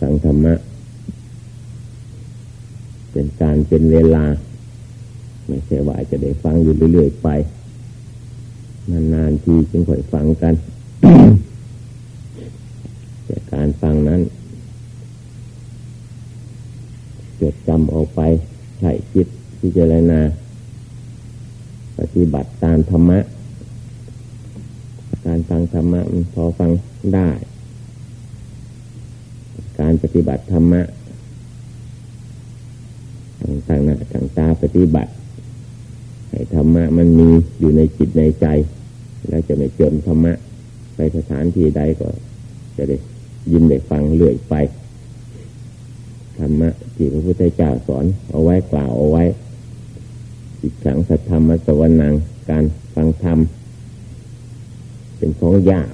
ฟังธรรมะ เป็นการเป็นเวลา ไม่ใช่ว่าจะได้ฟังอยู่เรื่อยๆไป นานๆทีจึงค่อยฟังกัน แต่การฟังนั้น จดจำออกไปใช้คิดพิจารณา ปฏิบัติตามธรรมะ การฟังธรรมะพอฟังได้ การปฏิบัติธรรมะต่างๆนะต่างตาปฏิบัติ ให้ธรรมะมันมีอยู่ในจิตในใจ แล้วจะไม่จนธรรมะ ไปสถานที่ใดก็ จะได้ยินได้ฟังเรื่อยไปธรรมะที่พระพุทธเจ้าสอน เอาไว้กล่าวเอาไว้จิตขังสัทธรรมสวรนังการฟังธรรมเป็นของยาก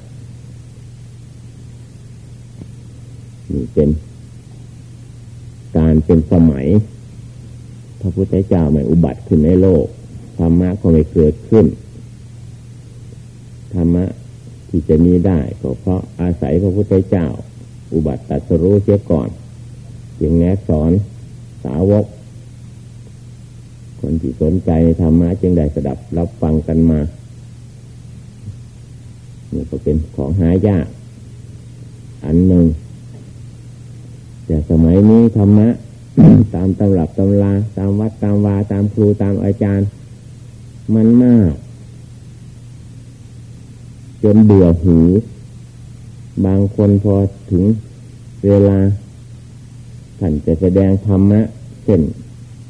นี่เป็นการเป็นสมัย พระพุทธเจ้าไม่อุบัติขึ้นในโลกธรรมะก็ไม่เกิดขึ้นธรรมะที่จะมีได้ก็เพราะอาศัยพระพุทธเจ้า อุบัติตัสรู้เสียก่อนจึงแนะสอนสาวก คนที่สนใจในธรรมะจึงได้สดับรับฟังกันมานี่ก็เป็นของหายาก อันหนึ่ง แต่สมัยนี้ธรรมะ ตามตำรับตำราตามวัดตามวาตามครูตามอาจารย์ มันมาก จนเบื่อหูบางคนพอถึงเวลาท่านจะแสดงธรรมะเช่น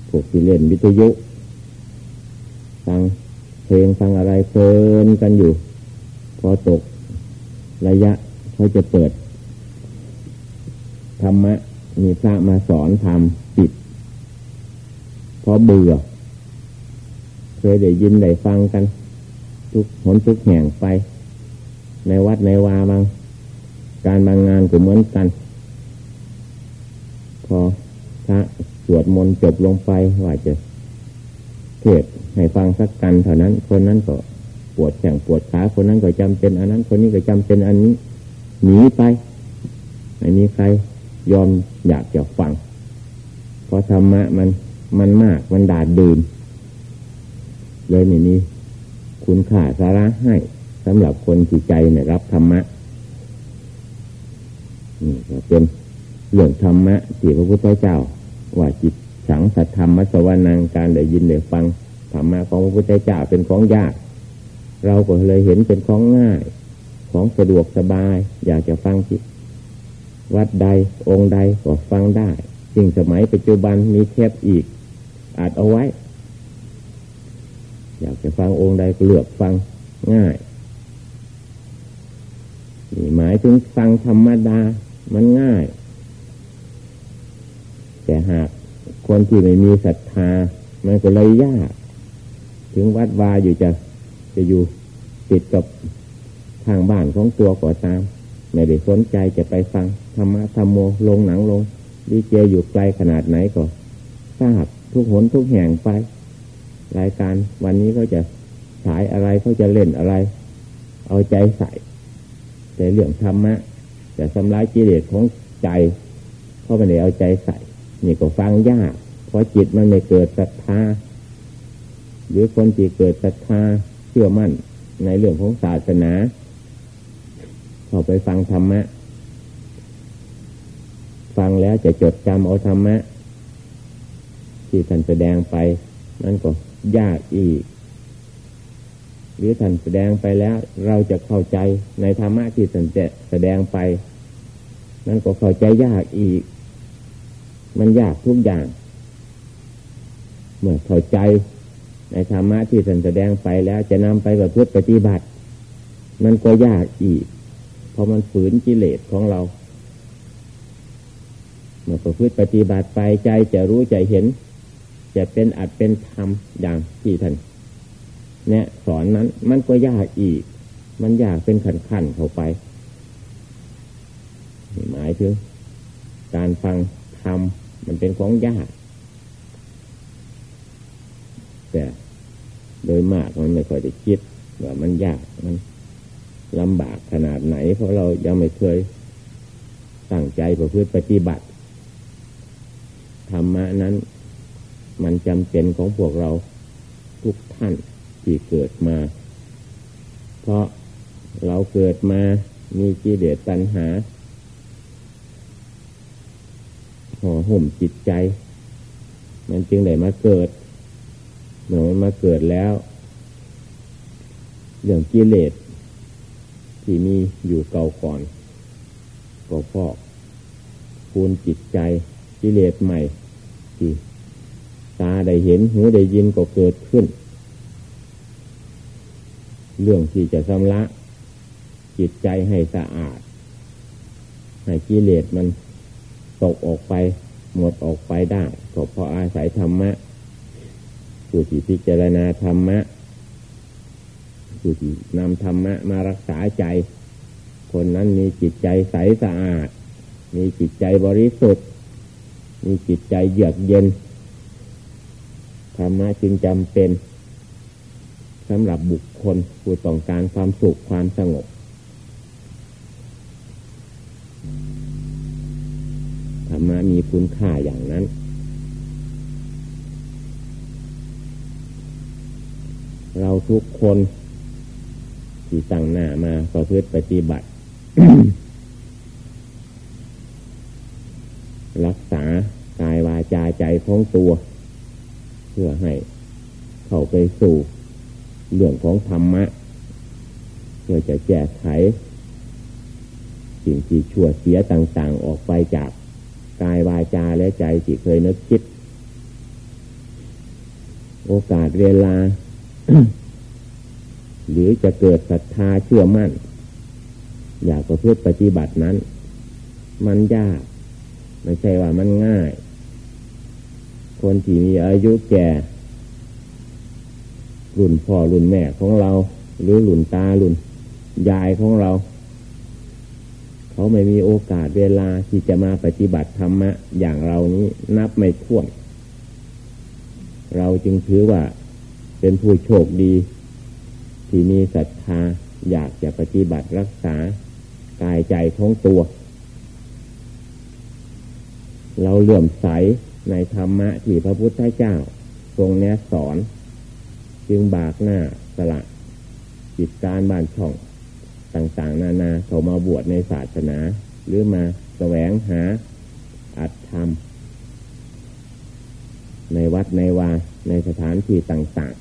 พวกที่เล่นวิทยุฟังเพลงฟังอะไรเพลินกันอยู่ พอตกระยะเขาจะเปิดธรรมะ มีพระมาสอนทำปิดเพราะเบื่อ เคยได้ยินได้ฟังกัน ทุกหนทุกแห่งไป ในวัดในวาบาง การบางงานก็เหมือนกัน พอพระสวดมนต์จบลงไปว่าจะเทศให้ฟังสักกันเท่านั้น คนนั้นก็ปวดแข้งปวดขาคนนั้นก็จำเป็น อันนั้น คนนี้ก็จำเป็นอันนี้หนีไปไม่มีใคร ยอมอยากจะฟัง เพราะธรรมะมันมันมากมันดาดดื่นเลยไม่มีคุณค่าสาระให้สำหรับคนที่ใจเนี่ยรับธรรมะนี่ก็เป็นเรื่องธรรมะที่พระพุทธเจ้า ว่าจิตสังสัทธรรมสวรนังการได้ยินได้ฟังธรรมะของพระพุทธเจ้าเป็นของยาก เราก็เลยเห็นเป็นของง่าย ของสะดวกสบาย อยากจะฟังจิต วัดใดองค์ใดก็ฟังได้สิ่งสมัยปัจจุบันมีแคบอีกอาจเอาไว้ อยากจะฟังองค์ใดก็เลือกฟังง่ายนี่หมายถึงฟังธรรมดามันง่าย แต่หากคนที่ไม่มีศรัทธา มันก็เลยยาก ถึงวัดวาอยู่จะจะอยู่ติดกับทางบ้านของตัวก่อตาม ไม่ได้สนใจจะไปฟัง ธรรมะธรรมโมลงหนังลงดีเจอยู่ไกลขนาดไหนก็ทราบทุกหนทุกแห่งไป รายการวันนี้เขาจะฉายอะไรเขาจะเล่นอะไร เอาใจใส่ แต่เรื่องธรรมะจะทำลายกิเลสของใจเขาไม่ได้เอาใจใส่นี่ก็ฟังยากเพราะจิตมันไม่เกิดศรัทธาหรือคนที่เกิดศรัทธาเชื่อมั่นในเรื่องของศาสนาเข้าไปฟังธรรมะ ฟังแล้วจะจดจำเอาธรรมะ ที่ท่านแสดงไป นั่นก็ยากอีก หรือท่านแสดงไปแล้ว เราจะเข้าใจในธรรมะที่ท่านจะแสดงไป นั่นก็เข้าใจยากอีก มันยากทุกอย่าง เมื่อเข้าใจในธรรมะที่ท่านแสดงไปแล้วจะนำไปประพฤติปฏิบัติ มันก็ยากอีก เพราะมันฝืนกิเลสของเรา เมื่อประพฤติปฏิบัติไปใจจะรู้ใจเห็น จะเป็นอัดเป็นธรรมอย่างที่ท่านเนี่ยสอนนั้นมันก็ยากอีก มันยากเป็นขันขันเข้าไป หมายถึง การฟังธรรมมันเป็นของยาก แต่โดยมากมันไม่ค่อยได้คิดว่ามันยากมันลำบากขนาดไหน เพราะเรายังไม่เคยตั้งใจประพฤติปฏิบัติ ธรรมะนั้น มันจำเป็นของพวกเราทุกท่านที่เกิดมา เพราะเราเกิดมามีกิเลสปัญหาห่อห่มจิตใจ มันจึงได้มาเกิดเมื่อมันมาเกิดแล้วเรื่องกิเลสที่มีอยู่เก่าก่อนก็พอกคูณจิตใจ กิเลสใหม่ที่ตาได้เห็นหูได้ยินก็เกิดขึ้น เรื่องที่จะชำระจิตใจให้สะอาด ให้กิเลสมันตกออกไป หมดออกไปได้ก็เพราะอาศัยธรรมะผู้ที่พิจารณาธรรมะผู้ที่นำธรรมะมารักษาใจ คนนั้นมีจิตใจใสสะอาด มีจิตใจบริสุทธิ์ มีจิตใจเยือกเย็นธรรมะจึงจำเป็นสำหรับบุคคลผู้ต้องการความสุขความสงบธรรมะมีคุณค่าอย่างนั้น เราทุกคนที่ตั้งหน้ามาประพฤติปฏิบัติรักษากายว ของตัว เพื่อให้เข้าไปสู่เรื่องของธรรมะ เพื่อจะแก้ไข สิ่งที่ชั่วเสียต่าง ๆ ออกไปจากกายวาจาและใจที่เคยนึกคิด โอกาสเวลา หรือจะเกิดศรัทธาเชื่อมั่น อยากประพฤติปฏิบัตินั้น มันยาก ไม่ใช่ว่ามันง่าย คนที่มีอายุแก่รุ่นพ่อรุ่นแม่ของเรา หรือรุ่นตารุ่นยายของเรา เขาไม่มีโอกาสเวลาที่จะมาปฏิบัติธรรมะ อย่างเรานี้นับไม่ถ้วน เราจึงถือว่าเป็นผู้โชคดี ที่มีศรัทธาอยากจะปฏิบัติรักษากายใจของตัว เราเลื่อมใส ในธรรมะที่พระพุทธเจ้า ทรงแนะสอน จึงบากหน้าสละจิตการบ้านช่องต่างๆ นานาเขามาบวชในศาสนา หรือมาแสวงหาอัตธรรม ในวัดในวาในสถานที่ต่าง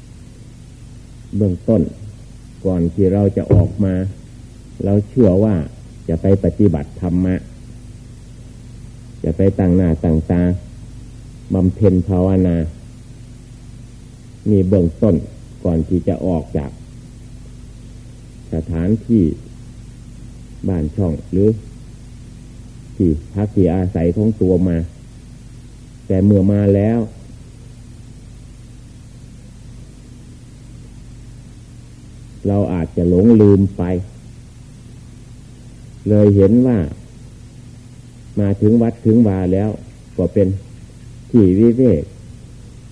ๆ เบื้องต้นก่อนที่เราจะออกมา เราเชื่อว่าจะไปปฏิบัติธรรมะ จะไปตั้งหน้าตั้งตาบำเพ็ญภาวนา มีเบื้องต้นก่อนที่จะออกจาก สถานที่บ้านช่องหรือ ที่พักที่อาศัยของตัวมา แต่เมื่อมาแล้ว เราอาจจะหลงลืมไป เลยเห็นว่า มาถึงวัดถึงวาแล้ว ก็เป็นที่วิเวก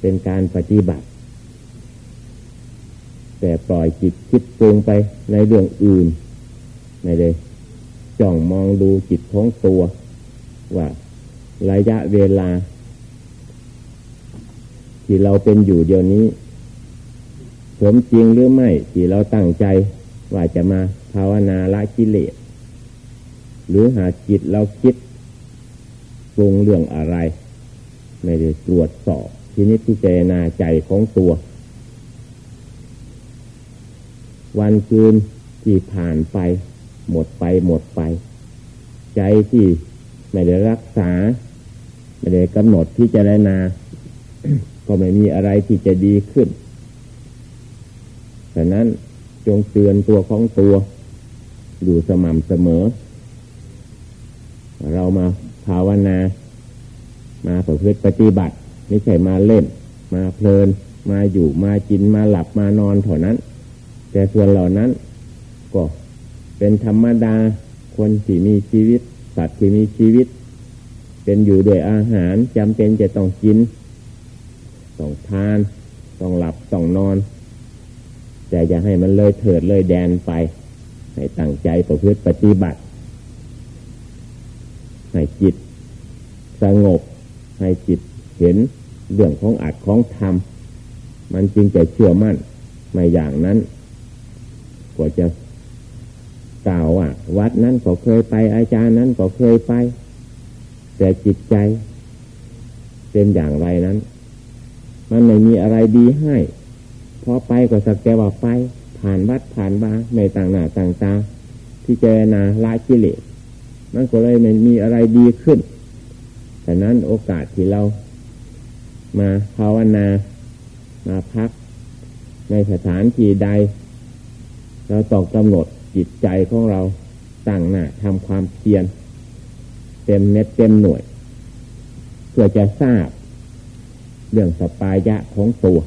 เป็นการปฏิบัติ แต่ปล่อยจิตคิดปรุงไปในเรื่องอื่นไม่ได้จ้องมองดูจิตของตัว ว่าระยะเวลา ที่เราเป็นอยู่เดี๋ยวนี้สมจริงหรือไม่ที่เราตั้งใจ ว่าจะมาภาวนาละกิเลสหรือหาจิตเราคิด ปรุงเรื่องอะไร ไม่ได้ตรวจสอบทีนี้พิจารณาใจของตัว วันคืนที่ผ่านไป หมดไปหมดไป ใจที่ไม่ได้รักษา ไม่ได้กำหนดพิจารณา ก็ไม่มีอะไรที่จะดีขึ้นฉะนั้นจงเตือนตัวของตัว อยู่สม่ำเสมอ เรามา ภาวนา มาประพฤติปฏิบัติ ไม่ใช่มาเล่น มาเพลิน มาอยู่มากินมาหลับมานอนเท่านั้น แต่ส่วนเหล่านั้นก็เป็นธรรมดาคนที่มีชีวิต สัตว์ที่มีชีวิต เป็นอยู่ด้วยอาหารจำเป็นจะต้องกิน ต้องทาน ต้องหลับ ต้องนอน แต่อย่าให้มันเลยเถิดเลยแดนไป ให้ตั้งใจประพฤติปฏิบัติ ให้จิต สงบ ให้จิตเห็นเรื่องของอัดของธรรม มันจึงจะเชื่อมั่นไม่อย่างนั้นกว่าจะกล่าวว่าวัดนั้นก็เคยไป อาจารย์นั้นก็เคยไป แต่จิตใจ เป็นอย่างไรนั้น มันไม่มีอะไรดีให้พอไปก็สักแต่ว่าไป ผ่านวัดผ่านบาไม่ต่างหน้าต่างตาที่เจนาละกิเลส มันก็เลยไม่มีอะไรดีขึ้นแต่นั้นโอกาสที่เรามาภาวนา มาพัก ในสถานที่ใด เราต้องกำหนดจิตใจของเราตั้งหน้าทำความเพียรเต็มเน็ตเต็มหน่วย เพื่อจะทราบ เรื่องสปายะของตัว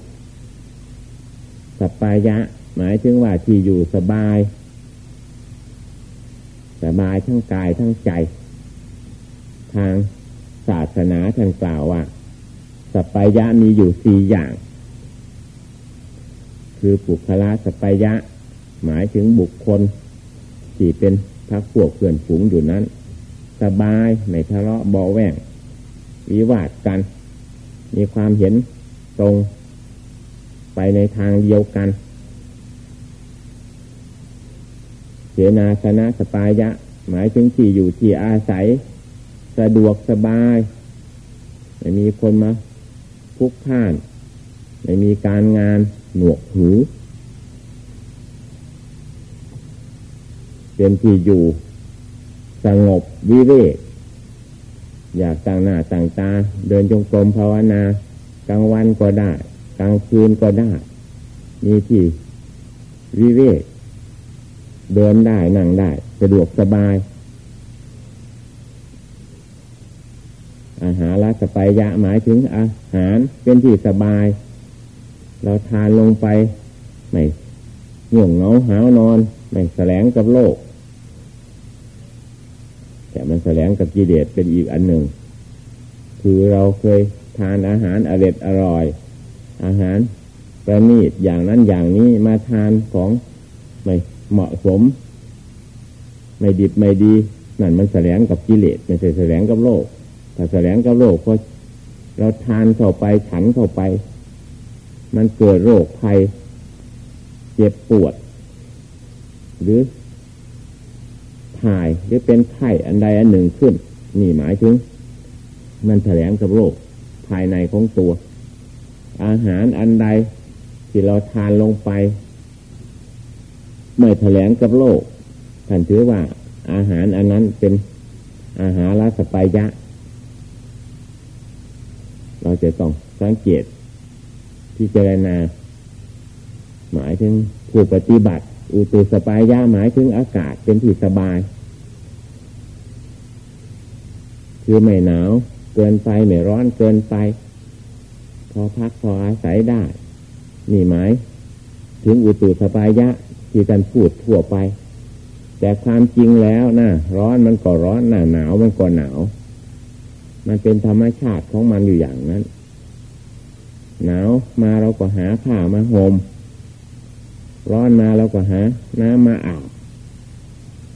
สปายะ หมายถึงว่าที่อยู่สบาย สบายทั้งกายทั้งใจ ทางศาสนาท่านกล่าวว่าสปายะมีอยู่สี่อย่าง คือปุคละสปายะ หมายถึงบุคคล ที่เป็นพักพวกเพื่อนฝูงอยู่นั้น สบายไม่ทะเลาะบอแวงวิวาทกัน มีความเห็นตรง ไปในทางเดียวกันเส นาสนะสปายะ หมายถึงที่อยู่ที่อาศัย สะดวกสบายไม่มีคนมาพุกพ่านไม่มีการงานหนวกหูเป็นที่อยู่สงบวิเวก อยากต่างหน้าต่างตา เดินจงกรมภาวนากลางวันก็ได้ กลางคืนก็ได้ มีที่วิเวก เดินได้นั่งได้สะดวกสบาย อาหารละสปายะหมายถึงอาหารเป็นที่สบาย เราทานลงไปไม่ง่วงเหงาหานอนไม่แสลงกับโลก แต่มันแสลงกับกิเลสเป็นอีกอันหนึ่ง คือเราเคยทานอาหารอร่อยอร่อย อาหารประณีตอย่างนั้นอย่างนี้มาทานของไม่ เหมาะสม ไม่ดิบไม่ดีนั่นมันแสลงกับกิเลสไม่ใช่แสลงกับโลกถ้าแสลงกับโลกพอเราทานเข้าไปฉันเข้าไป มันเกิดโรคภัยเจ็บปวด หรือถ่ายหรือเป็นไข้อันใดอันหนึ่งขึ้น นี่หมายถึง มันแสลงกับโรคภายในของตัว อาหารอันใดที่เราทานลงไป ไม่แถลงกับโลกท่านถือว่าอาหารอันนั้นเป็นอาหารละสปายะ เราจะต้องสังเกตที่เจรณา หมายถึงผู้ปฏิบัติ อุตุสปายะหมายถึงอากาศเป็นที่สบาย คือไม่หนาวเกินไปไม่ร้อนเกินไป พอพักพออาศัยได้ นี่หมายถึงอุตุสปายะ ที่กันพูดทั่วไป แต่ความจริงแล้วนะร้อนมันก็ร้อนหนาหนาวมันก็หนาว มันเป็นธรรมชาติของมันอยู่อย่างนั้นหนาวมาเราก็หาผ้ามาห่มร้อนมาเราก็หาน้ำมาอาบ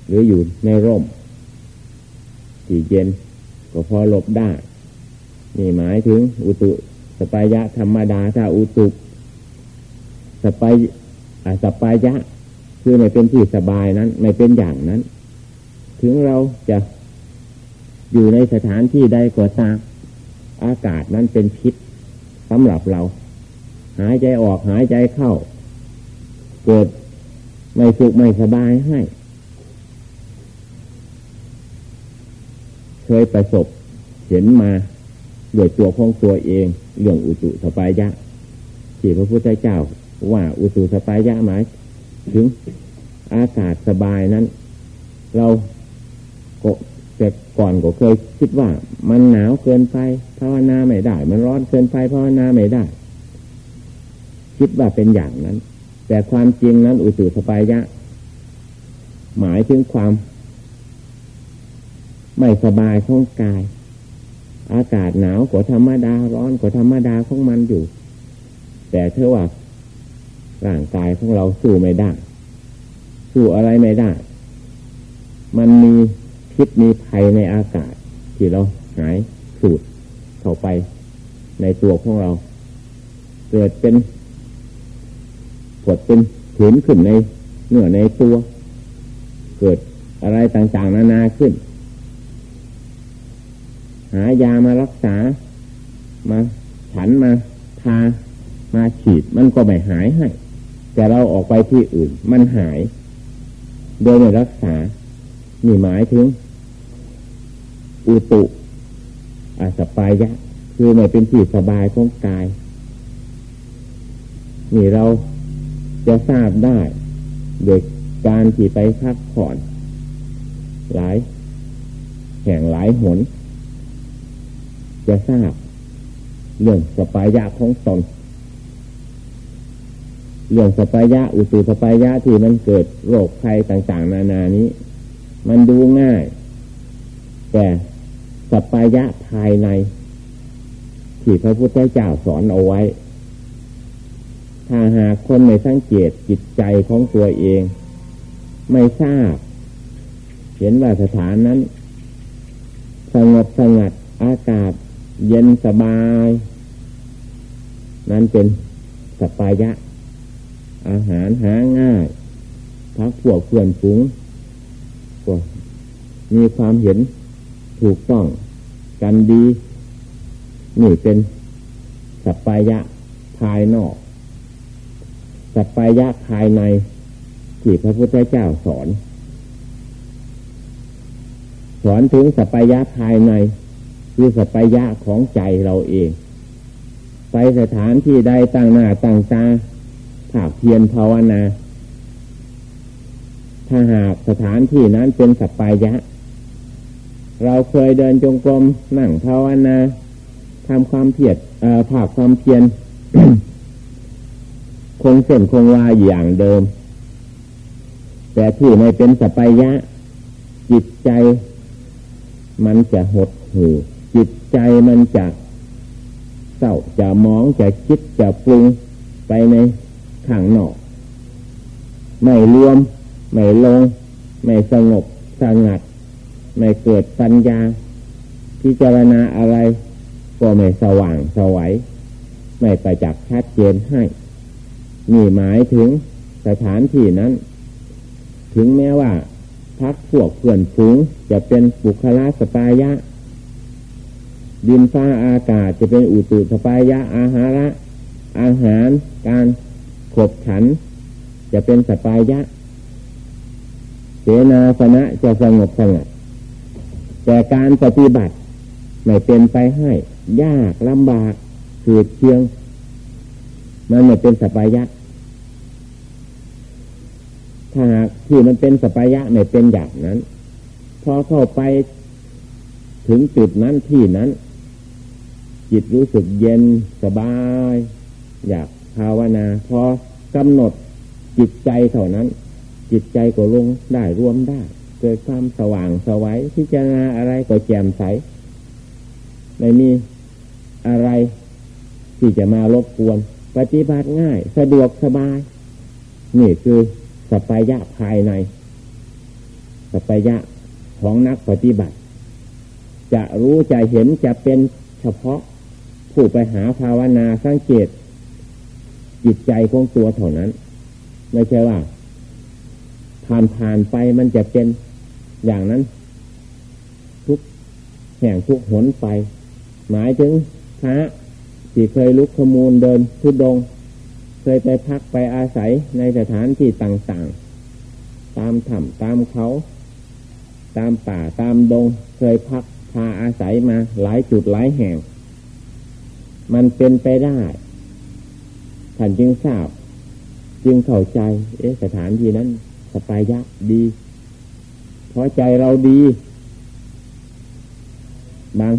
หรืออยู่ในร่มที่เย็นก็พอหลบได้ นี่หมายถึง อุตุสปายะธรรมดาถ้าอุตุสปายสปายะ คือไม่เป็นที่สบายนั้น ไม่เป็นอย่างนั้น ถึงเราจะอยู่ในสถานที่ใดก็ตามอากาศนั้นเป็นพิษสำหรับเรา หายใจออกหายใจเข้า เกิดไม่สุขไม่สบายให้ เคยประสบเห็นมาด้วยตัวของตัวเองเรื่องอุตุสปายะที่พระพุทธเจ้า ว่าอุตุสปายะหมาย ถึงอากาศสบายนั้น เราก็แต่ก่อนก็เคยคิดว่า มันหนาวเกินไปภาวนาไม่ได้ มันร้อนเกินไปภาวนาไม่ได้ คิดว่าเป็นอย่างนั้น แต่ความจริงนั้นอุตุสปายะ หมายถึงความ ไม่สบายของกาย อากาศหนาวก็ธรรมดา ร้อนก็ธรรมดาของมันอยู่ แต่เท่าว่า ร่างกายของเราสู้ไม่ได้ สู้อะไรไม่ได้ มันมีพิษมีภัยในอากาศ ที่เราหายสูดเข้าไปในตัวของเรา เกิดเป็นกดเป็นเห็นขึ้นในเนื้อในตัว เกิดอะไรต่างๆ นานาขึ้น หายามารักษา มาฉันมาทามาฉีดมันก็ไม่หายให้ แต่เราออกไปที่อื่น มันหาย โดยไม่รักษานี่หมายถึง อุตุอาสปายะ คือไม่เป็นที่สบายของกาย นี่เราจะทราบได้โดยการที่ไปพักผ่อน หลาย แห่งหลายหน จะทราบเรื่องสปายะของตน เรื่องสปายะอุตุสปายะที่มันเกิดโรคภัยต่าง ๆ นานานี้ มันดูง่าย แต่สปายะภายใน ที่พระพุทธเจ้าสอนเอาไว้ ถ้าหากคนไม่สังเกตจิตใจของตัวเอง ไม่ทราบ เห็นว่าสถานนั้น สงบสงัดอากาศ เย็นสบาย นั้นเป็นสปายะ อาหารหาง่ายพักพวกเพื่อนฝูงก็มีความเห็นถูกต้องกันดี นี่เป็นสปายะภายนอก สัพยะภายในที่พระพุทธเจ้าสอน สอนถึงสัพยะภายในคือสัพยะของใจเราเอง ไปสถานที่ใดต่างหน้าต่างตา ถากเพียรภาวนา ถ้าหากสถานที่นั้นเป็นสัพยะ เราเคยเดินจงกรมนั่งภาวนาทำความเพียรภาคความเพียรคงเส้นคงวาอย่างเดิม แต่ที่ไม่เป็นสปายะ จิตใจ มันจะหดหู่จิตใจมันจะเศร้าจะมองจะคิดจะปรุงไปใน ข้างนอก ไม่รวม ไม่ลง ไม่สงบสงัด ไม่เกิดปัญญา พิจารณาอะไรก็ไม่สว่างสวัยไม่ไปจักชัดเจนให้นี่หมายถึงสถานที่นั้น ถึงแม้ว่าพักพวกเพื่อนฝูงจะเป็นบุคลาสปายะ ดินฟ้าอากาศจะเป็นอุตุสปายะอาหาระ อาหารการ ขบฉัน จะเป็นสปายะ เสนาสนะจะสงบสงบแต่การปฏิบัติไม่เป็นไปให้ ยากลำบากคือเชียง มันไม่เป็นสัปปายะถ้าหากที่มันเป็นสัปปายะไม่เป็นอย่างนั้น พอเข้าไปถึงจุดนั้นที่นั้น จิตรู้สึกเย็นสบาย อยาก ภาวนาพอกำหนดจิตใจเท่านั้น จิตใจก็ลงได้รวมได้ เกิดความสว่างสวัยพิจารณาอะไรก็แจ่มใสไม่มีอะไรที่จะมารบกวน ปฏิบัติง่าย สะดวกสบาย นี่คือสัพยะภายในสัพยะของนักปฏิบัติ จะรู้จะเห็นจะเป็นเฉพาะผู้ไปหาภาวนาสังเกต จิตใจของตัวเท่านั้น ไม่ใช่ว่าผ่านผ่านไปมันจะเป็นอย่างนั้น ทุกแห่งทุกหนไป หมายถึงพระที่เคยลุกขมูลเดินทุดง เคยไปพักไปอาศัยในสถานที่ต่างๆ ตามถ้ำตามเขา ตามป่าตามดง เคยพักพาอาศัยมาหลายจุดหลายแห่ง มันเป็นไปได้ ท่านจึงทราบ จึงเข้าใจ เอ๊ะสถานที่นั้นสปายะดีเพราะใจเราดี บาง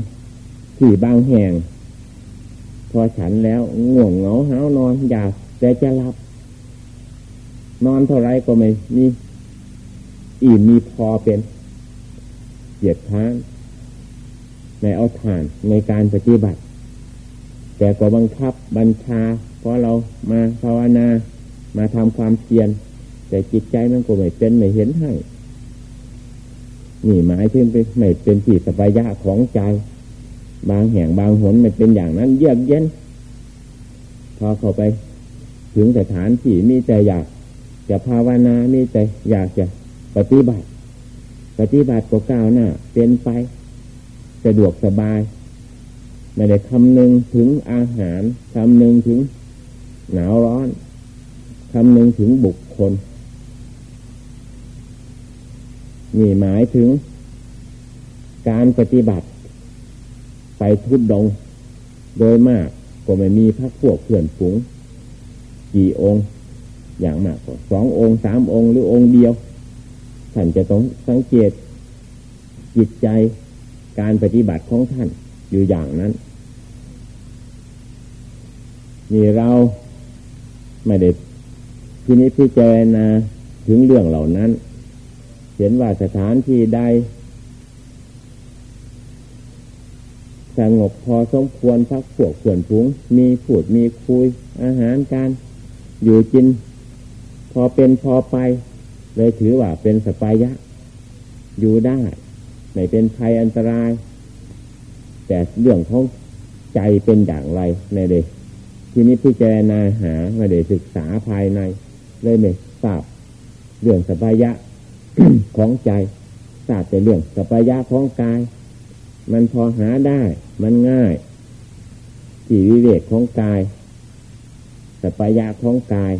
ที่บางแห่ง พอฉันแล้วง่วงเหงาห้านอน อยากแต่จะหลับ นอนเท่าไรก็ไม่มีอิ่มมีพอเป็นเหยียดท้านในเอาฐานในการปฏิบัติ แต่ก็บังคับบัญชา พราะเรามาภาวนามาทำความเพียรแต่จิตใจมันก็ไม่เป็นไม่เห็นให้นี่หมายถึงไม่เป็นจิตสปายะของใจ บางแห่งบางหนไม่เป็นอย่างนั้น เยือกเย็น พอเข้าไป ถึงสถานที่มีแต่อยากจะภาวนามีแต่อยากจะปฏิบัติ ปฏิบัติก็ก้าวหน้าเป็นไปสะดวกสบาย ไม่ได้คำนึงถึงอาหารคำนึงถึง หนาวร้อนคำนึงถึงบุคคล นี่หมายถึง การปฏิบัติ ไปทุดดง โดยมากก็ไม่มีพักพวกเพื่อนฝูงกี่องค์ อย่างมากก็สององค์สามองค์หรือองค์เดียวท่านจะต้องสังเกต จิตใจการปฏิบัติของท่านอยู่อย่างนั้น นี่เรา ไม่ได้ที่นี้พิจารณาถึงเรื่องเหล่านั้น เห็นว่าสถานที่ใดสงบพอสมควรพักพวกขวนพุงมีผูดมีคุย อาหารการ อยู่กิน พอเป็นพอไป เลยถือว่าเป็นสปายะ อยู่ได้ ไม่เป็นภัยอันตราย แต่เรื่องของใจเป็นอย่างไรในเด็ก ทีนี้พิจารณาหาไม่ได้ศึกษาภายใน เลยไม่ทราบเรื่องสปายะของใจทราบแต่เรื่องสปายะของกาย มันพอหาได้ มันง่ายที่วิเวกของกายสปายะของกาย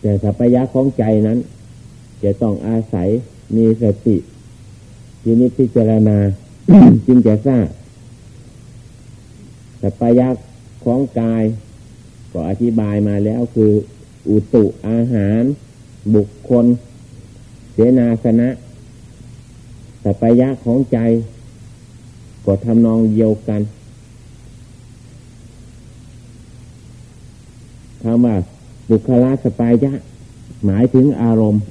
แต่สปายะของใจนั้น จะต้องอาศัยมีสติทีนี้พิจารณาจึงจะทราบสปายะ ของกาย ก็อธิบายมาแล้วคือ อุตุอาหาร บุคคล เสนาสนะสปายะของใจ ก็ทำนองเดียวกันคำว่าบุคลาสปายะ หมายถึงอารมณ์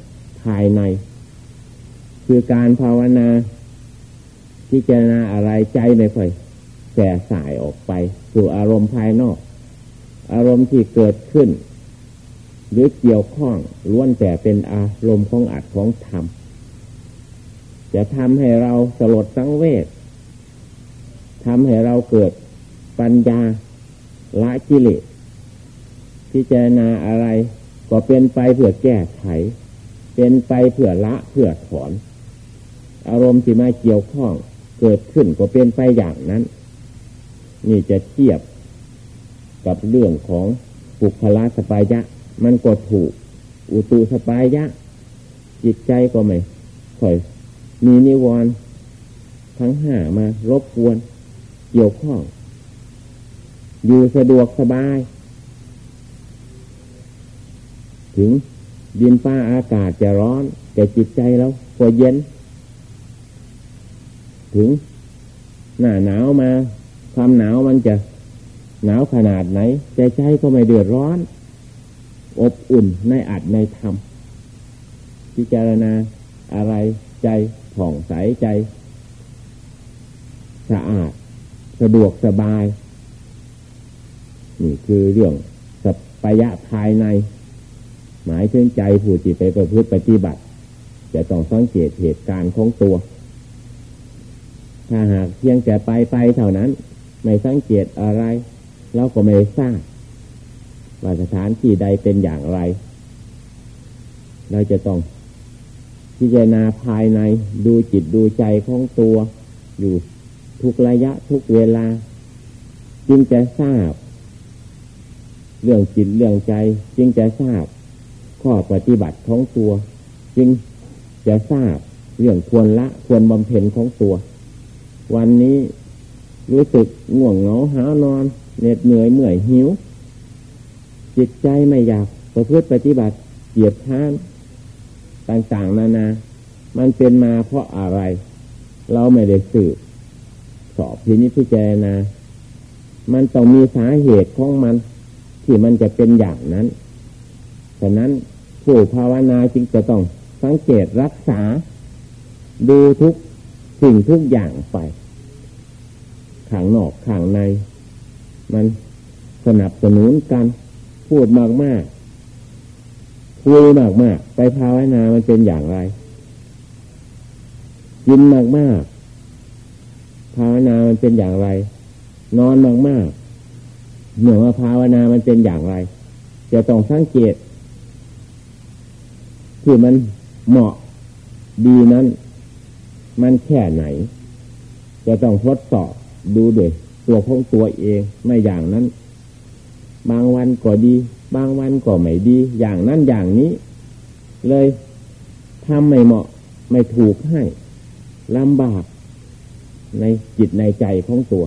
ภายใน คือการภาวนาพิจารณาอะไรใจไม่ค่อย แส่สายออกไป สู่อารมณ์ภายนอก อารมณ์ที่เกิดขึ้น หรือเกี่ยวข้องล้วนแต่เป็นอารมณ์ของอัดของธรรมจะทำให้เราสลดสังเวชทำให้เราเกิดปัญญาละกิเลสพิจารณาอะไร ก็เป็นไปเพื่อแก้ไข เป็นไปเพื่อละเพื่อถอน อารมณ์ที่มาเกี่ยวข้องเกิดขึ้นก็เป็นไปอย่างนั้น นี่จะเทียบกับเรื่องของปุคละสปายะ มันก็ถูก อุตุสปายะ จิตใจก็ไม่ค่อยมีนิวรณ์ทั้งห้ามารบกวน เกี่ยวข้อง อยู่สะดวกสบาย ถึงดินฟ้าอากาศจะร้อน แต่จิตใจเราก็เย็น ถึงหน้าหนาวมา ความหนาวมันจะหนาวขนาดไหนใจใจก็ไม่เดือดร้อน อบอุ่นในอัดในธรรมพิจารณาอะไรใจผ่องใสใจ สะอาด สะดวกสบาย นี่คือเรื่องสัพยะภายใน หมายถึงใจผู้จิตไปประพฤติปฏิบัติ จะต้องสังเกตเหตุการณ์ของตัว ถ้าหากเพียงแต่ไปไปเท่านั้น ไม่สังเกตอะไรเราก็ไม่ทราบว่าสถานที่ใดเป็นอย่างไร เราจะต้องพิจารณาภายในดูจิตดูใจของตัวอยู่ทุกระยะทุกเวลา จึงจะทราบ เรื่องจิตเรื่องใจ จึงจะทราบ ข้อปฏิบัติของตัว จึงจะทราบเรื่องควรละควรบำเพ็ญของตัว วันนี้ รู้สึกง่วงเหงาหานอนเหน็ดเหนื่อยเมื่อยหิว จิตใจไม่อยากประพฤติปฏิบัติเกียดช้านต่างๆนานา มันเป็นมาเพราะอะไร เราไม่ได้สืบสอบพินิจพิจารณามันต้องมีสาเหตุของมัน ที่มันจะเป็นอย่างนั้นฉะนั้นผู้ภาวนาจึงจะต้องสังเกตรักษา ดูทุกสิ่งทุกอย่างไป ข้างนอกข้างใน มันสนับสนุนกัน พูดมากมากคุยมากมากไปภาวนามันเป็นอย่างไรกินมากมากภาวนามันเป็นอย่างไร นอนมากมากเหนื่อยว่าภาวนามันเป็นอย่างไรจะต้องสังเกตที่มันเหมาะดีนั้น มันแค่ไหน จะต้องทดสอบ ดูด้วยตัวของตัวเองไม่อย่างนั้น บางวันก็ดี บางวันก็ไม่ดี อย่างนั้นอย่างนี้ เลยทำไม่เหมาะไม่ถูกให้ลำบากในจิตในใจของตัว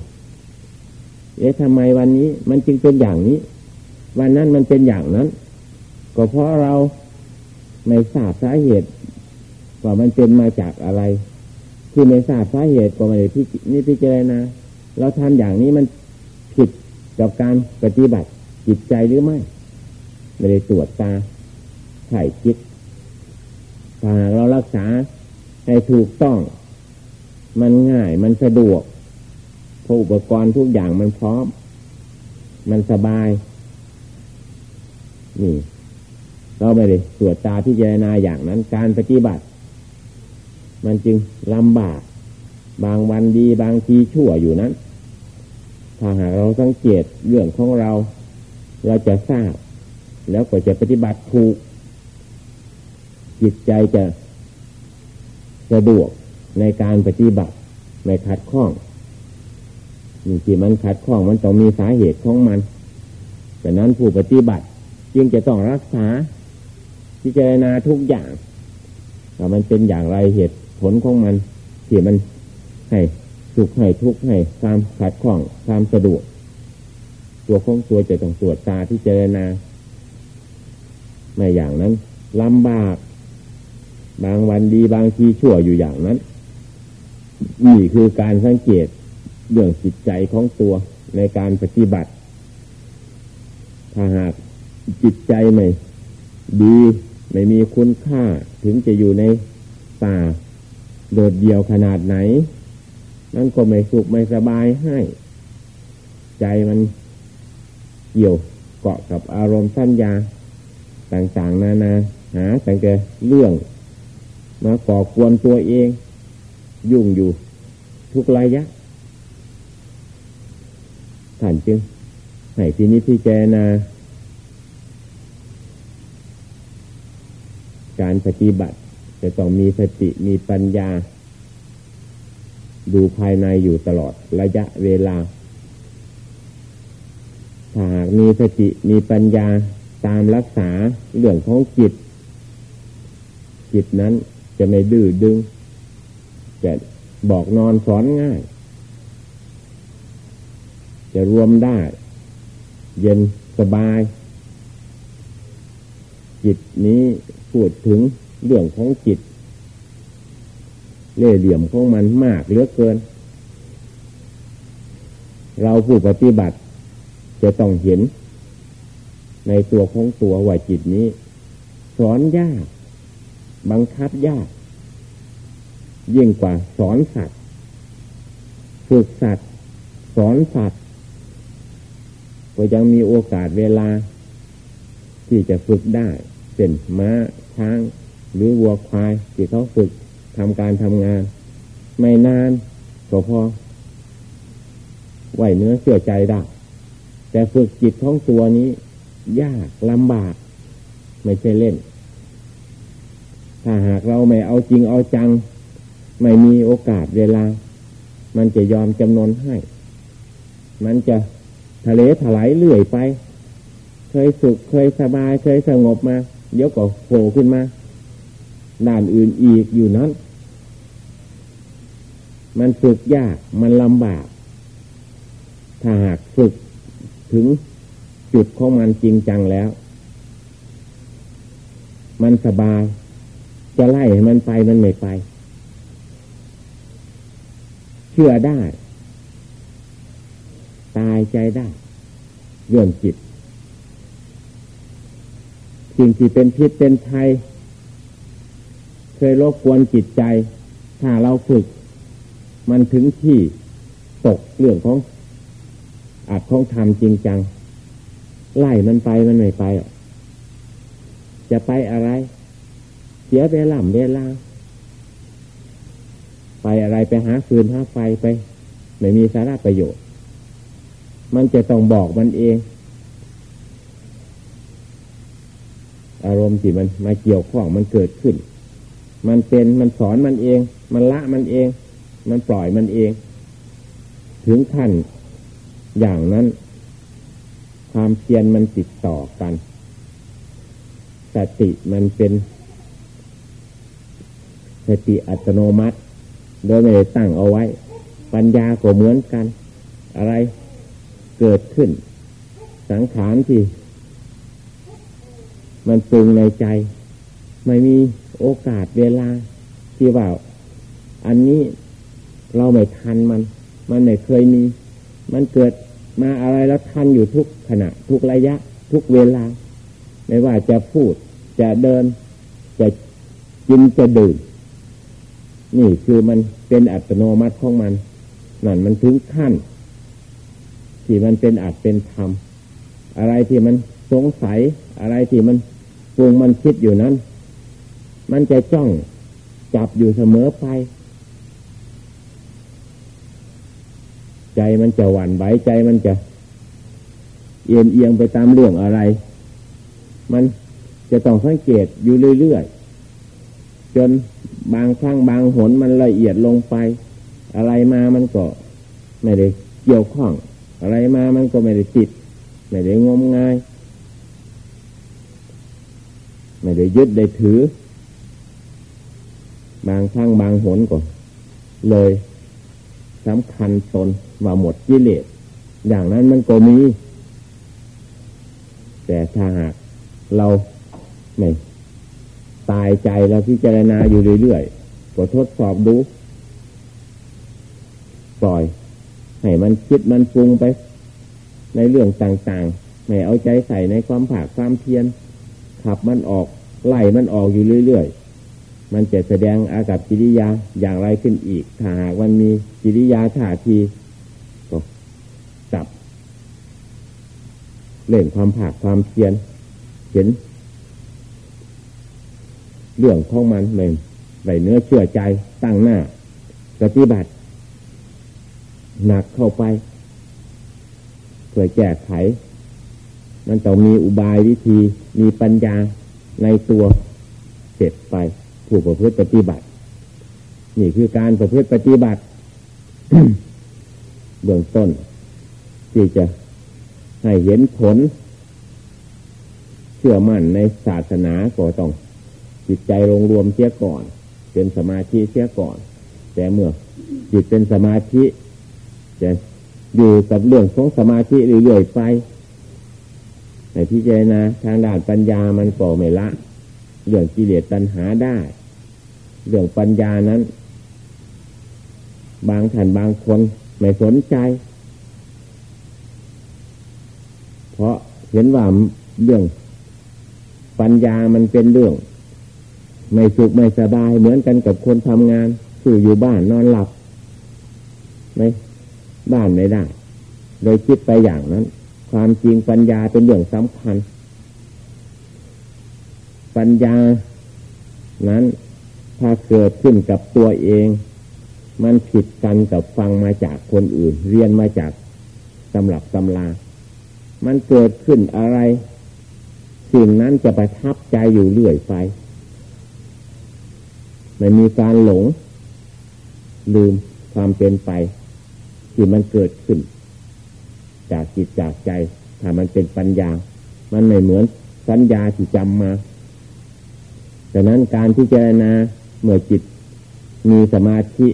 เอ๊ะทำไมวันนี้มันจึงเป็นอย่างนี้ วันนั้นมันเป็นอย่างนั้น ก็เพราะเราไม่ทราบสาเหตุว่ามันเป็นมาจากอะไร ที่ไม่ทราบสาเหตุก็ไม่ได้นี่พิจารณา เราทำอย่างนี้มันผิดกับการปฏิบัติจิตใจหรือไม่ ไม่ได้ตรวจตาไถ่คิดถ้าเรารักษาให้ถูกต้อง มันง่ายมันสะดวกพราะอุปกรณ์ทุกอย่างมันพร้อม มันสบาย นี่ เราไม่ได้ตรวจตาที่เจรณาอย่างนั้น การปฏิบัติ มันจึงลำบาก บางวันดีบางทีชั่วอยู่นั้น ถ้าหากเราสังเกตเรื่องของเรา เราจะทราบ แล้วก็จะปฏิบัติถูก จิตใจจะสะดวกในการปฏิบัติไม่ขัดข้องนี่ที่มันขัดข้องมันต้องมีสาเหตุของมันแต่นั้นผู้ปฏิบัติจึงจะต้องรักษาพิจารณาทุกอย่างว่ามันเป็นอย่างไรเหตุผลของมันที่มันให้ สุขให้ทุกข์ให้ความขัดข้องความสะดวกตัวของตัวจะต้องตรวจตาที่เจรณาไม่อย่างนั้นลำบาก บางวันดีบางทีชั่วอยู่อย่างนั้น นี่คือการสังเกตเรื่องจิตใจของตัวในการปฏิบัติ ถ้าหากจิตใจไม่ดีไม่มีคุณค่าถึงจะอยู่ในป่าโดดเดี่ยวขนาดไหน นั่นก็ไม่สุขไม่สบายให้ ใจมันเกี่ยวเกาะกับอารมณ์สัญญา ต่างๆ นานาหาแต่แต่เรื่อง มาก่อควรตัวเอง ยุ่งอยู่ ทุกระยะท่านจึงให้ทีนี้พิจารณาการปฏิบัติ จะต้องมีสติมีปัญญา ดูภายในอยู่ตลอดระยะเวลาถ้าหากมีสติมีปัญญาตามรักษาเรื่องของจิต จิตนั้นจะไม่ดื้อดึง จะบอกนอนสอนง่าย จะรวมได้ เย็นสบาย จิตนี้พูดถึงเรื่องของจิต เล่เหลี่ยมของมันมากเหลือเกิน เราผู้ปฏิบัติจะต้องเห็น ในตัวของตัวว่าจิตนี้ สอนยาก บังคับยาก ยิ่งกว่าสอนสัตว์ฝึกสัตว์สอนสัตว์ก็ยังมีโอกาสเวลา ที่จะฝึกได้เป็นม้าช้าง หรือวัวควายที่เขาฝึก ทำการทำงาน ไม่นานก็พอไหวเนื้อเสื่อใจได้ แต่ฝึกจิตของตัวนี้ ยากลำบาก ไม่ใช่เล่น ถ้าหากเราไม่เอาจริงเอาจัง ไม่มีโอกาสเวลา มันจะยอมจำนนให้ มันจะทะเลถลายเลื่อยไป เคยสุขเคยสบาย เคยสงบมา เดี๋ยวก็โผล่ขึ้นมาด่านอื่นอีกอยู่นั้น มันฝึกยากมันลำบาก ถ้าหากฝึกถึงจุดของมันจริงจังแล้ว มันสบาย จะไล่ให้มันไปมันไม่ไป เชื่อได้ ตายใจได้เรื่องจิต สิ่งที่เป็นพิษเป็นภัยเคยรบกวนจิตใจ ถ้าเราฝึก มันถึงที่ตกเรื่องของอาจของทำจริงจัง ไล่มันไปมันไม่ไปจะไปอะไร เสียเวลาเวลา ไปอะไรไปหาฟืนหาไฟไป ไม่มีสาระประโยชน์ มันจะต้องบอกมันเอง อารมณ์ที่มันมาเกี่ยวข้องมันเกิดขึ้น มันเป็นมันสอนมันเอง มันละมันเอง มันปล่อยมันเอง ถึงขั้นอย่างนั้น ความเพียรมันติดต่อกัน สติมันเป็น สติอัตโนมัติ โดยไม่ได้ตั้งเอาไว้ ปัญญาก็เหมือนกัน อะไรเกิดขึ้น สังขารที่ มันปรุงในใจ ไม่มีโอกาสเวลาที่ว่า อันนี้ เราไม่ทันมัน มันไม่เคยมี มันเกิดมาอะไรแล้วทันอยู่ทุกขณะ ทุกระยะ ทุกเวลา ไม่ว่าจะพูด จะเดิน จะกินจะดื่มนี่คือมันเป็นอัตโนมัติของมันนั่นมันถึงขั้น ที่มันเป็นอัตเป็นธรรมอะไรที่มันสงสัย อะไรที่มันปรุงมันคิดอยู่นั้น มันจะจ้องจับอยู่เสมอไป ใจมันจะหวั่นไหวใจมันจะเอียงเอียงไปตามเรื่องอะไร มันจะต้องสังเกตอยู่เรื่อยๆจนบางครั้งบางหนมันละเอียดลงไป อะไรมามันก็ไม่ได้เกี่ยวข้อง อะไรมามันก็ไม่ได้ติด ไม่ได้งมงาย ไม่ได้ยึดได้ถือ บางครั้งบางหนก็เลย สำคัญตนว่าหมดกิเลสอย่างนั้นมันก็มี แต่ถ้าหากเราไม่ตายใจเราพิจารณาอยู่เรื่อยๆก็ทดสอบดู ปล่อย ให้มันคิดมันปรุงไป ในเรื่องต่างๆ ไม่เอาใจใส่ในความผากความเพียรขับมันออก ไล่มันออกอยู่เรื่อยๆ มันจะแสดงอากับกิริยาอย่างไรขึ้นอีก ถ้าหากมันมีกิริยาท่าทีก็จับ เล่นความผากความเพียรเห็น เรื่องของมันเองใบเนื้อเชื่อใจตั้งหน้าปฏิบัติหนักเข้าไปเพื่อแก้ไข มันต้องมีอุบายวิธีมีปัญญาในตัวเสร็จไป ผู้ประพฤติปฏิบัติ นี่คือการประพฤติปฏิบัติเบื้องต้น ที่จะให้เห็นผล เชื่อมั่นในศาสนาก็ต้องจิตใจลงรวมเสียก่อน เป็นสมาธิเสียก่อน แต่เมื่อจิตเป็นสมาธิจะอยู่กับเรื่องของสมาธิเรื่อยๆไปในพิจารณาทางด้านปัญญามันก่อไม่ละ เรื่องกิเลสตัณหาได้ เรื่องปัญญานั้น บางท่านบางคนไม่สนใจ เพราะเห็นว่าเรื่อง ปัญญามันเป็นเรื่อง ไม่สุขไม่สบายเหมือนกันกับคนทำงานสู่อยู่บ้านนอนหลับไม่บ้านไม่ได้ โดยคิดไปอย่างนั้น ความจริงปัญญาเป็นเรื่องสำคัญ ปัญญา นั้นถ้าเกิดขึ้นกับตัวเอง มันผิดกันกับฟังมาจากคนอื่น เรียนมาจากตำรับตำลา มันเกิดขึ้นอะไร สิ่งนั้นจะประทับใจอยู่เรื่อยไปไม่มีการหลง ลืมความเป็นไป ที่มันเกิดขึ้น จากจิตจากใจ ถ้ามันเป็นปัญญา มันไม่เหมือนสัญญาที่จำมา ดังนั้นการพิจารณาเมื่อจิตมีสมาธิ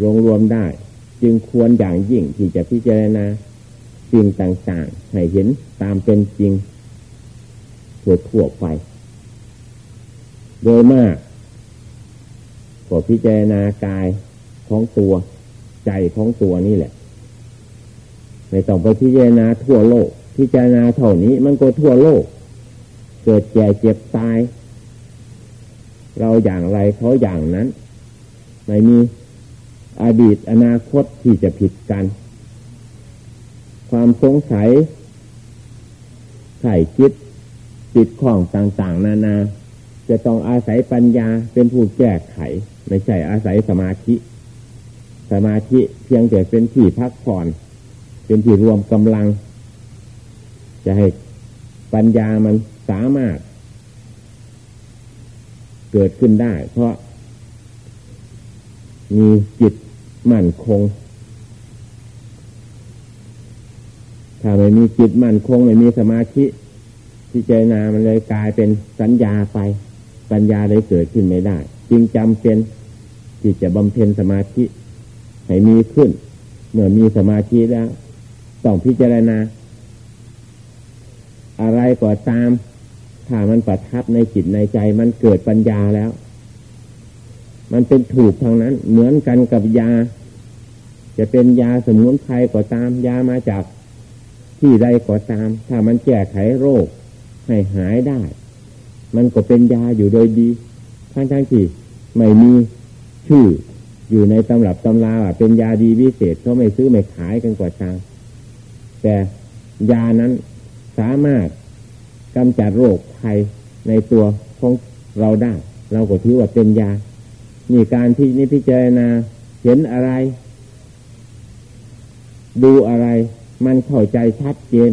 รวมรวมได้ จึงควรอย่างยิ่งที่จะพิจารณาสิ่งต่างๆ ให้เห็นตามเป็นจริงทั่วทั่วไป โดยมากก็พิจารณากายของตัวใจของตัวนี่แหละ ไม่ต้องไปพิจารณาทั่วโลก พิจารณาเท่านี้มันก็ทั่วโลก เกิดแก่เจ็บตาย เราอย่างไรเขาอย่างนั้น ไม่มีอดีตอนาคตที่จะผิดกัน ความสงสัยไข่คิดติดข้องต่าง ๆ นานา จะต้องอาศัยปัญญาเป็นผู้แก้ไข ไม่ใช่อาศัยสมาธิ สมาธิเพียงแต่เป็นที่พักผ่อน เป็นที่รวมกำลัง จะให้ปัญญามันสามารถ เกิดขึ้นได้ เพราะ มีจิตมั่นคง ถ้าไม่มีจิตมั่นคง ไม่มีสมาธิที่เจนามันเลยกลายเป็นสัญญาไป ปัญญาเลยเกิดขึ้นไม่ได้ จึงจำเป็นที่จะบำเพ็ญสมาธิให้มีขึ้น เมื่อมีสมาธิแล้วต้องพิจารณาอะไรก็ตาม ถ้ามันประทับในจิตในใจมันเกิดปัญญาแล้ว มันเป็นถูกทางนั้น เหมือนกันกับยา จะเป็นยาสมุนไพรก็ตามยามาจากที่ใดก็ตาม ถ้ามันแก้ไขโรค ให้หายได้ มันก็เป็นยาอยู่โดยดีทั้งทั้งที่ไม่มีชื่ออยู่ในตำรับตำราเป็นยาดีวิเศษเขาไม่ซื้อไม่ขายกันกว่าตามแต่ยานั้นสามารถ กำจัดโรคภัยในตัวของเราได้ เราก็ถือว่าเป็นยามีการที่นิพิจารณาเห็นอะไร ดูอะไร มันเข้าใจชัดเจน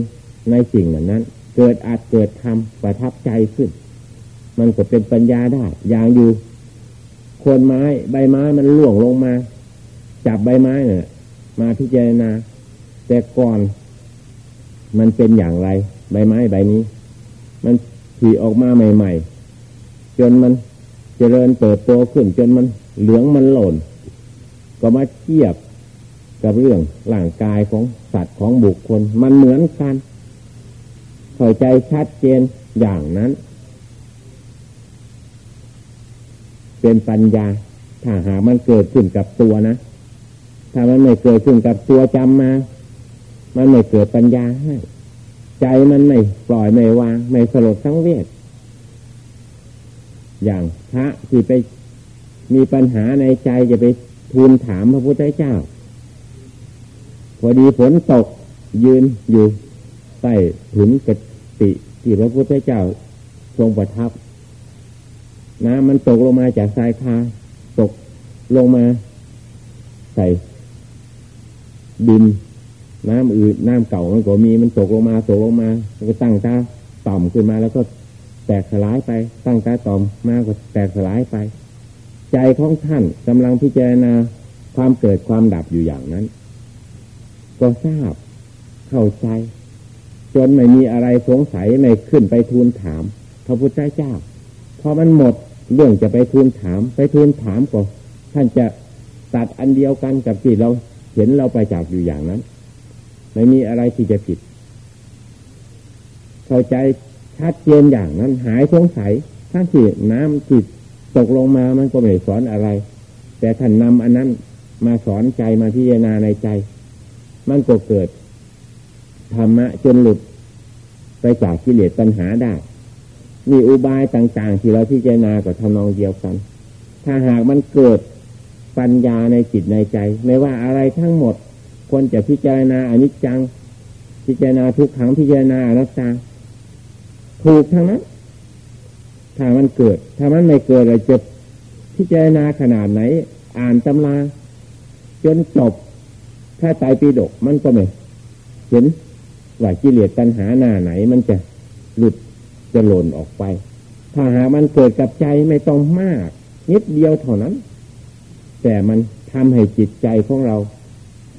ในสิ่งเหล่านั้น เกิดอาจเกิดทำประทับใจขึ้น มันก็เป็นปัญญาได้ อย่างอยู่คนไม้ใบไม้มันล่วงลงมา จับใบไม้เนี่ยมาพิจารณาแต่ก่อน มันเป็นอย่างไร ใบไม้ใบนี้ มันผีออกมาใหม่ ๆ จนมันเจริญเติบโตขึ้น จนมันเหลืองมันหล่น ก็มาเทียบกับเรื่องร่างกายของสัตว์ของบุคคล มันเหมือนกันเข้าใจชัดเจนอย่างนั้น เป็นปัญญา ถ้าหามันเกิดขึ้นกับตัวนะ ถ้ามันไม่เกิดขึ้นกับตัวจำมา มันไม่เกิดปัญญาให้ ใจมันไม่ปล่อยไม่วาง ไม่สลดสังเวชอย่างพระที่ไปมีปัญหาในใจจะไปทูลถามพระพุทธเจ้า พอดีฝนตกยืนอยู่ใต้ถุนกติที่พระพุทธเจ้าทรงประทับน้ำมันตกลงมาจากทรายคาตกลงมาใส่ดิน น้ำอื่นน้ำเก่ามันก็มีมันตกลงมาตกลงมาแล้วก็ตั้งตาต่อมขึ้นมาแล้วก็แตกสลายไป ตั้งตาต่อมมาก็แตกสลายไป ใจของท่านกำลังพิจารณาความเกิดความดับอยู่อย่างนั้น ก็ทราบเข้าใจ จนไม่มีอะไรสงสัยไม่ขึ้นไปทูลถาม พระพุทธเจ้าพอมันหมดเรื่องจะไปทูลถาม ไปทูลถามก็ท่านจะตัดอันเดียวกันกับที่เราเห็นเราไปจากอยู่อย่างนั้น ไม่มีอะไรที่จะผิด เข้าใจชัดเจนอย่างนั้นหายสงสัยถ้านที่น้ำจิตตกลงมามันก็ไม่สอนอะไร แต่ท่านนำอันนั้นมาสอนใจมาพิจารณาในใจ มันก็เกิดธรรมะจนหลุดไปจากกิเลสปัญหาได้ มีอุบายต่าง ๆ ที่เราพิจารณากับทำนองเดียวกัน ถ้าหากมันเกิดปัญญาในจิตในใจ ไม่ว่าอะไรทั้งหมด ควรจะพิจารณาอนิจจัง พิจารณาทุกขังพิจารณาอนัตตาถูกทั้งนั้น ถ้ามันเกิด ถ้ามันไม่เกิดเราจะพิจารณาขนาดไหน อ่านตำราจนจบถ้าตายปีดกมันก็ไม่เห็นว่ากิเลสตัณหาหน้าไหน มันจะหลุดจะหล่นออกไป ถ้าหามันเกิดกับใจไม่ต้องมาก นิดเดียวเท่านั้น แต่มันทำให้จิตใจของเรา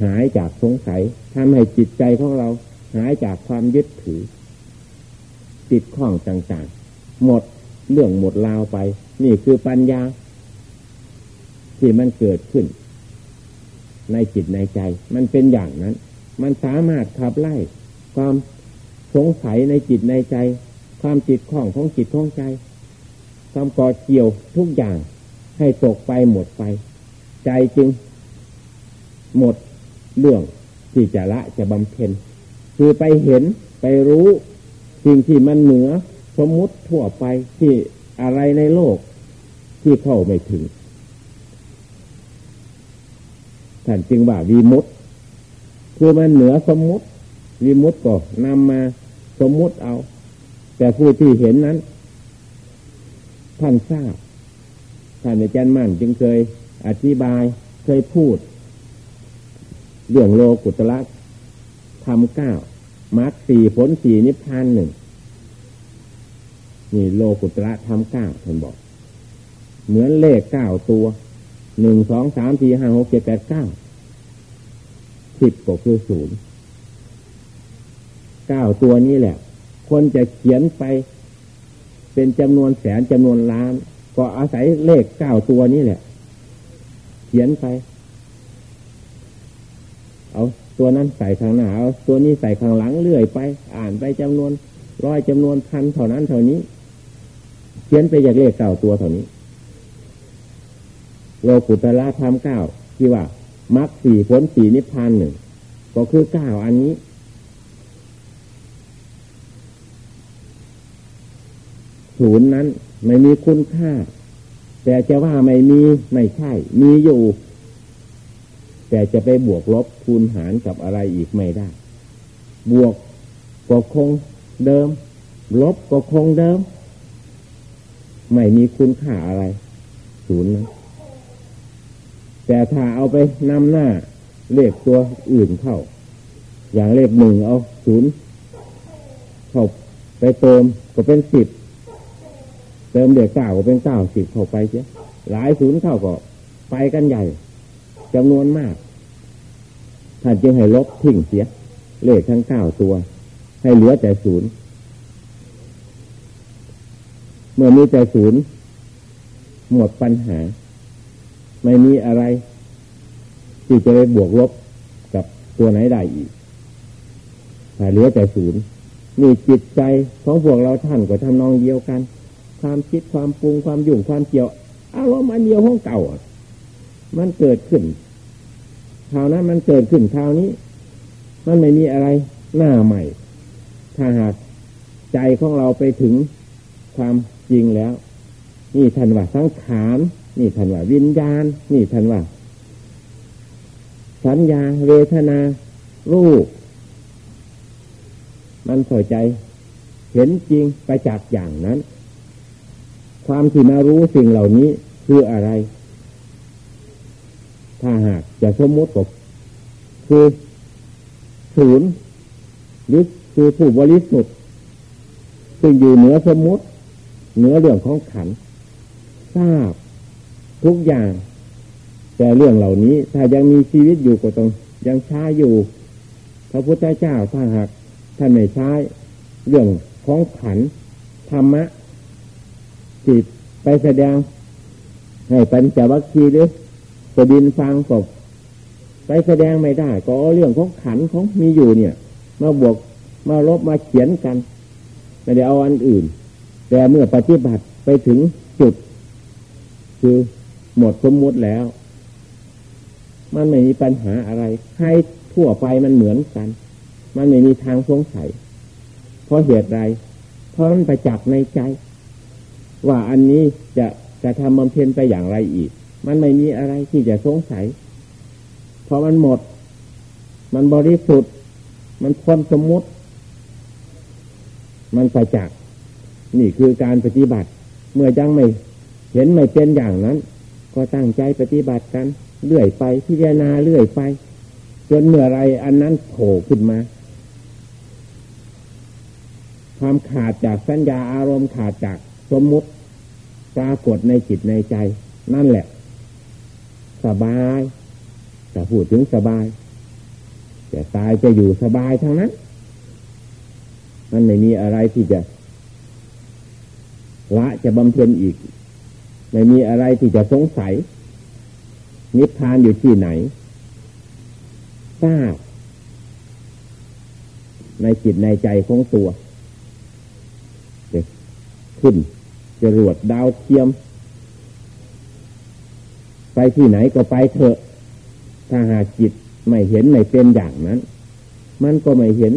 หายจากสงสัยทำให้จิตใจของเรา หายจากความยึดถือ ติดข้องต่างๆ หมดเรื่องหมดราวไป นี่คือปัญญา ที่มันเกิดขึ้น ในจิตในใจ มันเป็นอย่างนั้น มันสามารถขับไล่ ความสงสัยในจิตในใจ ความจิตข้องของจิตของใจ ความก่อเกี่ยวทุกอย่างให้ตกไปหมดไป ใจจึง หมด เรื่องที่จะละจะบำเพ็ญคือไปเห็นไปรู้สิ่งที่มันเหนือสมมุติทั่วไปที่อะไรในโลกที่เข้าไม่ถึงท่านจึงว่าวีมุตคือมันเหนือสมมุติวีมุตก็นำมาสมมุติเอา แต่ผู้ที่เห็นนั้น ท่านทราบท่านอาจารย์มั่นจึงเคยอธิบายเคยพูด เรื่องโลกุตละทำเก้ามรรคสี่ผลสี่นิพพานหนึ่งนี่โลกุตระทำเก้าท่านบอก เหมือนเลขเก้าตัวหนึ่งสองสามสี่ห้าหกเจ็ดแปดเก้าสิบก็คือศูนย์เก้าตัวนี้แหละ คนจะเขียนไป เป็นจำนวนแสนจำนวนล้าน ก็อาศัยเลขเก้าตัวนี้แหละ เขียนไป เอาตัวนั้นใส่ข้างหน้าเอาตัวนี้ใส่ข้างหลังเรื่อยไป อ่านไปจำนวนร้อยจำนวนพันเท่านั้นเท่านี้ เขียนไปจากเลขเก้าตัวเท่านี้โลกุตละธรรมเก้าที่ว่ามรรคสี่ผลสี่นิพพานหนึ่งก็คือเก้าอันนี้ ศูนย์นั้นไม่มีคุณค่า แต่จะว่าไม่มีไม่ใช่ มีอยู่ แต่จะไปบวกลบคูณหารกับอะไรอีกไม่ได้ บวกก็คงเดิม ลบก็คงเดิม ไม่มีคุณค่าอะไร ศูนย์นั้นแต่ถ้าเอาไปนำหน้า เลขตัวอื่นเข้า อย่างเลขหนึ่งเอาศูนย์เข้าไปเติมก็เป็นสิบเติมเด็กเก้าก็เป็นเก้าสิบเข้าไปเสียหลายศูนย์เข้าก็ไปกันใหญ่ จำนวนมาก ท่านจึงให้ลบทิ้งเสีย เลขทั้งเก้าตัว ให้เหลือแต่ศูนย์ เมื่อมีแต่ศูนย์หมดปัญหา ไม่มีอะไร ที่จะไปบวกลบกับตัวไหนได้อีกถ้าเหลือแต่ศูนย์นี่จิตใจของพวกเราท่านก็ทำนองเดียวกัน ความคิดความปรุงความยุ่งความเกี่ยวอารมณ์อันเดียวของเก่า มันเกิดขึ้นคราวนั้นมันเกิดขึ้นคราวนี้ มันไม่มีอะไรหน้าใหม่ ถ้าหากใจของเราไปถึงความจริงแล้ว นี่ท่านว่าสังขารนี่ท่านว่าวิญญาณ นี่ท่านว่า สัญญาเวทนารูปมันเข้าใจ เห็นจริงไปจากอย่างนั้น ความที่มารู้สิ่งเหล่านี้คืออะไร ถ้าหากจะสมมติกคือศูนย์หรือคือผู้บริสุทธิ์ซึ่งอยู่เหนือสมมติเหนือเรื่องของขันทราบทุกอย่าง แต่เรื่องเหล่านี้ ถ้ายังมีชีวิตอยู่ก็ต้องยังช้าอยู่ พระพุทธเจ้าถ้าหากท่านไม่ใช้เรื่องของขันธรรมะจิตไปแสดงให้ปัญจวัคคีย์หรือ สดินฟังกบไปแสดงไม่ได้ ก็เรื่องของขันของมีอยู่เนี่ย มาบวกมาลบมาเขียนกัน ไม่ได้เอาอันอื่น แต่เมื่อปฏิบัติไปถึงจุด คือหมดสมมุติแล้ว มันไม่มีปัญหาอะไร ให้ทั่วไปมันเหมือนกัน มันไม่มีทางสงสัย เพราะเหตุไรเพราะมันไปจับในใจ ว่าอันนี้จะจะทำบำเพ็ญไปอย่างไรอีก มันไม่มีอะไรที่จะสงสัยเพราะมันหมด มันบริสุทธิ์ มันพ้นสมมุติ มันไปจักนี่คือการปฏิบัติ เมื่อยังไม่เห็นไม่เป็นอย่างนั้น ก็ตั้งใจปฏิบัติกัน เรื่อยไปพิจารณาเรื่อยไป จนเมื่อไรอันนั้นโผล่ขึ้นมา ความขาดจากสัญญาอารมณ์ขาดจากสมมุติปรากฏในจิตในใจ นั่นแหละ สบายแต่พูดถึงสบายจะตายจะอยู่สบายทั้งนั้น มันไม่มีอะไรที่จะละจะบำเพ็ญอีก ไม่มีอะไรที่จะสงสัย นิพพานอยู่ที่ไหนทราบในจิตในใจของตัวจะขึ้นจะรวดดาวเทียม ไปที่ไหนก็ไปเถอะ ถ้าหากจิตไม่เห็นไม่เป็นอย่างนั้น มันก็ไม่เห็น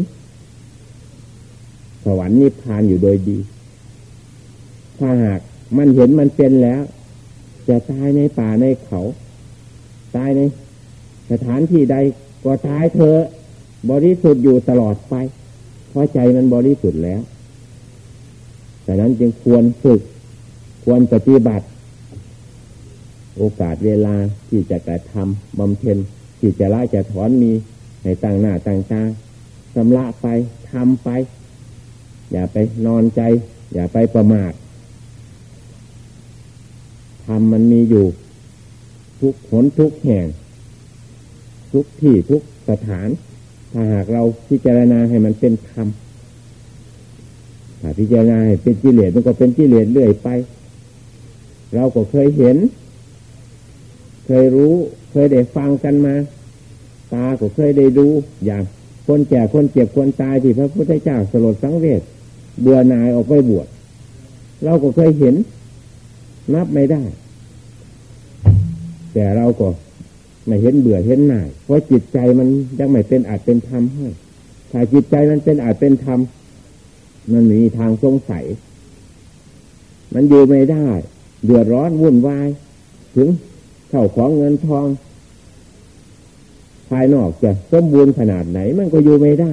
สวรรค์นิพพานอยู่โดยดี ถ้าหากมันเห็นมันเป็นแล้ว จะตายในป่าในเขา ตายในสถานที่ใดก็ตายเธอบริสุทธิ์อยู่ตลอดไป เพราะใจมันบริสุทธิ์แล้วแต่นั้นจึงควรฝึก ควรปฏิบัติ โอกาสเวลาที่จะกระทำบำเพ็ญที่จะละจะถอนมีให้ตั้งหน้าตั้งตาสำละไปทำไป อย่าไปนอนใจ อย่าไปประมาททำมันมีอยู่ ทุกหนทุกแห่ง ทุกที่ทุกสถาน ถ้าหากเราพิจารณาให้มันเป็นธรรมถ้าพิจารณาให้เป็นกิเลสมันก็เป็นกิเลสเรื่อยไป เราก็เคยเห็น เคยรู้ เคยได้ฟังกันมา ตาก็เคยได้ดูอย่างคนแก่คนเจ็บคนตายที่พระพุทธเจ้าสลดสังเวชเบื่อหน่ายออกไปบวชเราก็เคยเห็น นับไม่ได้ แต่เราก็ไม่เห็นเบื่อเห็นหน่าย เพราะจิตใจมันยังไม่เป็นอาจเป็นธรรมให้ถ้าจิตใจมันเป็นอาจเป็นธรรมมันมีทางสงสัย มันอยู่ไม่ได้ เดือดร้อนวุ่นวาย ถึง เข้าของเงินทอง ภายนอกจะสมบูรณ์ขนาดไหนมันก็อยู่ไม่ได้